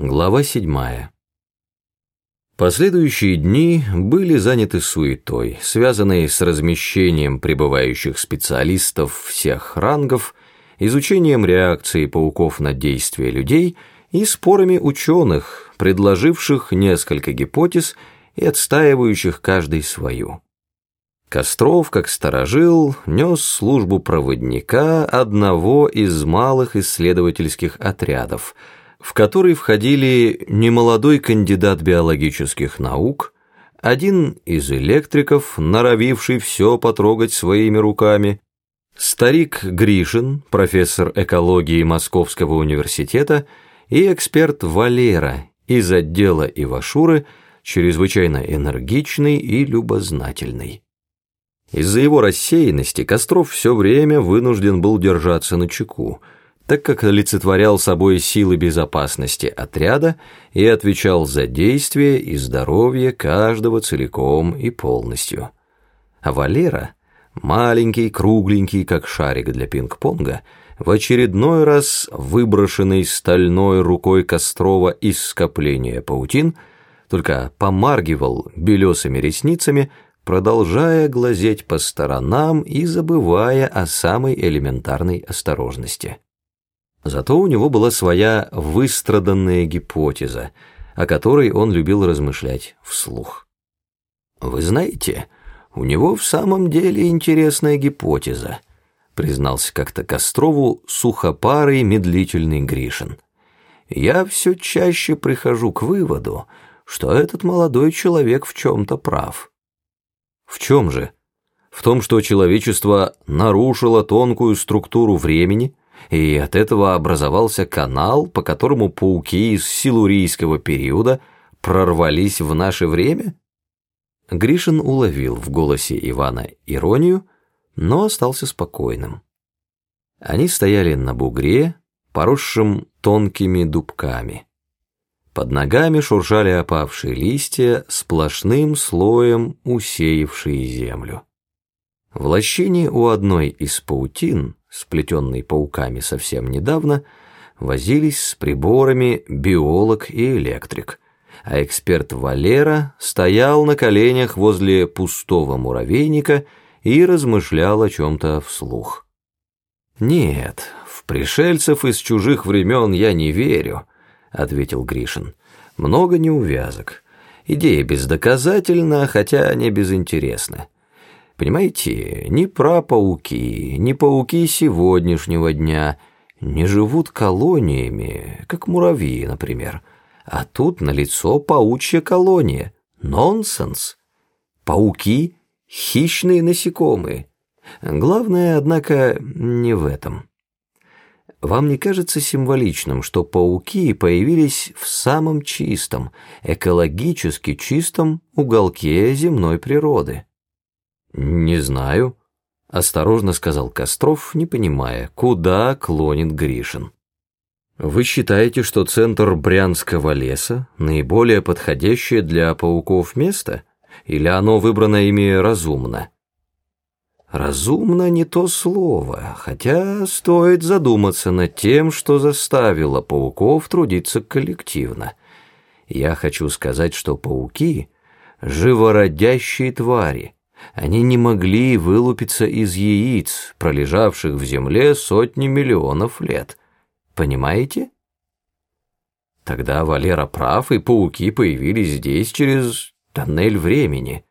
Глава седьмая. Последующие дни были заняты суетой, связанной с размещением прибывающих специалистов всех рангов, изучением реакции пауков на действия людей и спорами ученых, предложивших несколько гипотез и отстаивающих каждый свою. Костров, как сторожил, нес службу проводника одного из малых исследовательских отрядов – в который входили немолодой кандидат биологических наук, один из электриков, норовивший все потрогать своими руками, старик Гришин, профессор экологии Московского университета, и эксперт Валера из отдела Ивашуры, чрезвычайно энергичный и любознательный. Из-за его рассеянности Костров все время вынужден был держаться на чеку – так как олицетворял собой силы безопасности отряда и отвечал за действие и здоровье каждого целиком и полностью. А Валера, маленький, кругленький, как шарик для пинг-понга, в очередной раз выброшенный стальной рукой Кострова из скопления паутин, только помаргивал белесыми ресницами, продолжая глазеть по сторонам и забывая о самой элементарной осторожности. Зато у него была своя выстраданная гипотеза, о которой он любил размышлять вслух. «Вы знаете, у него в самом деле интересная гипотеза», признался как-то Кострову сухопарый медлительный Гришин. «Я все чаще прихожу к выводу, что этот молодой человек в чем-то прав». «В чем же? В том, что человечество нарушило тонкую структуру времени?» И от этого образовался канал, по которому пауки из силурийского периода прорвались в наше время? Гришин уловил в голосе Ивана иронию, но остался спокойным. Они стояли на бугре, поросшем тонкими дубками. Под ногами шуршали опавшие листья, сплошным слоем усеявшие землю. В лощине у одной из паутин сплетенный пауками совсем недавно, возились с приборами биолог и электрик, а эксперт Валера стоял на коленях возле пустого муравейника и размышлял о чем-то вслух. «Нет, в пришельцев из чужих времен я не верю», — ответил Гришин. «Много неувязок. Идея бездоказательна, хотя не безинтересна. Понимаете, ни про пауки, ни пауки сегодняшнего дня не живут колониями, как муравьи, например. А тут налицо паучья колония. Нонсенс. Пауки — хищные насекомые. Главное, однако, не в этом. Вам не кажется символичным, что пауки появились в самом чистом, экологически чистом уголке земной природы? «Не знаю», — осторожно сказал Костров, не понимая, куда клонит Гришин. «Вы считаете, что центр Брянского леса наиболее подходящее для пауков место? Или оно выбрано ими разумно?» «Разумно не то слово, хотя стоит задуматься над тем, что заставило пауков трудиться коллективно. Я хочу сказать, что пауки — живородящие твари» Они не могли вылупиться из яиц, пролежавших в земле сотни миллионов лет. Понимаете? Тогда Валера прав, и пауки появились здесь через тоннель времени.